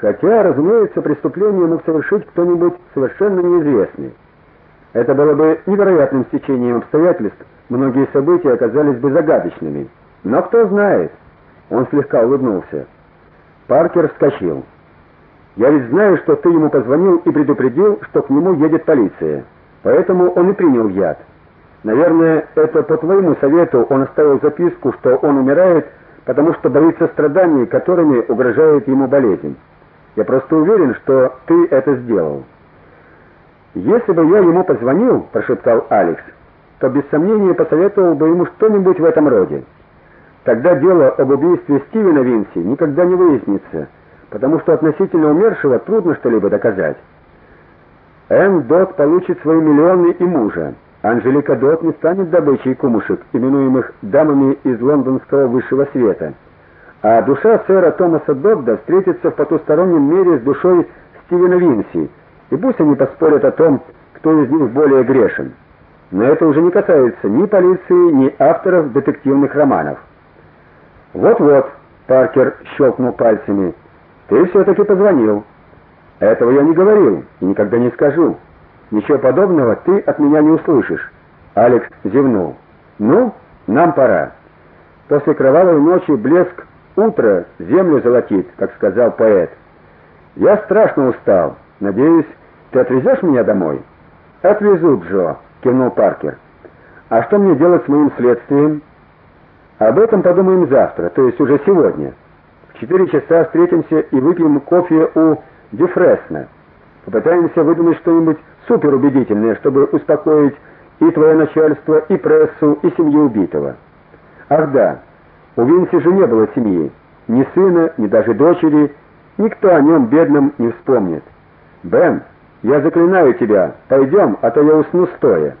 Хотя, разумеется, преступление мог совершить кто-нибудь совершенно неизвестный. Это было бы невероятным стечением обстоятельств, многие события оказались бы загадочными. Но кто знает? Он слегка улыбнулся. Паркер вскочил. Я ведь знаю, что ты ему позвонил и предупредил, что к нему едет полиция. Поэтому он и принял яд. Наверное, это по твоему совету он оставил записку, что он умирает, потому что боится страданий, которыми угрожает ему болезнь. Я просто уверен, что ты это сделал. Если бы я ему позвонил, прошептал Алекс, то без сомнения посоветовал бы ему что-нибудь в этом роде. Тогда дело об убийстве Стивена Винси никогда не выяснится, потому что относительно умершего трудно что-либо доказать. Энн Дот получит свои миллионы и мужа. Анжелика Дот не станет добычей кумушек, именуемых дамами из лондонского высшего света. А душа сэра Томаса Додда встретится в потустороннем мире с душой Стивена Винси, и пусть они поспорят о том, кто из них более грешен. Но это уже не касается ни полиции, ни авторов детективных романов. Вот-вот, Паркер щелкнул пальцами. Ты все таки позвонил. Этого я не говорил и никогда не скажу. Ничего подобного ты от меня не услышишь. Алекс зевнул. Ну, нам пора. После кровавой ночи блеск утра землю золотит, как сказал поэт. Я страшно устал. Надеюсь, ты отвезешь меня домой? Отвезу, Джо, кивнул Паркер. А что мне делать с моим следствием? Об этом подумаем завтра, то есть уже сегодня. В четыре часа встретимся и выпьем кофе у Дюфресна. Попытаемся выдумать что-нибудь суперубедительное, чтобы успокоить и твое начальство, и прессу, и семью убитого. Ах да, у Винси же не было семьи, ни сына, ни даже дочери, никто о нем бедном не вспомнит. Бен, я заклинаю тебя, пойдем, а то я усну стоя.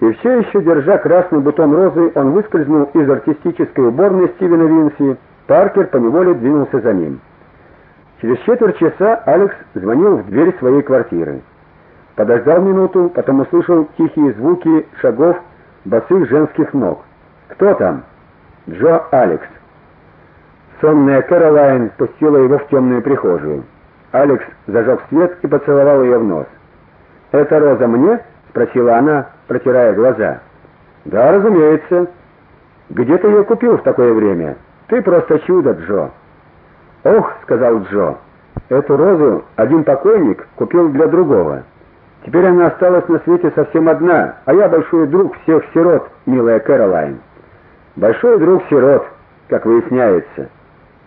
И все еще держа красный бутон розы, он выскользнул из артистической уборной Стивена Винси. Паркер поневоле двинулся за ним. Через четверть часа Алекс звонил в дверь своей квартиры. Подождал минуту, потом услышал тихие звуки шагов босых женских ног. Кто там? Джо Алекс. Сонная Кэролайн пустила его в темную прихожую. Алекс зажег свет и поцеловал ее в нос. "Это роза мне?" спросила она, протирая глаза. "Да, разумеется. Где ты ее купил в такое время? Ты просто чудо, Джо". "Ох", сказал Джо. "Эту розу один покойник купил для другого. Теперь она осталась на свете совсем одна, а я большой друг всех сирот, милая Кэролайн. Большой друг сирот, как выясняется".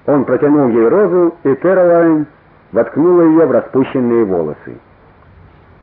Он протянул ей розу, и Кэролайн воткнула ее в распущенные волосы.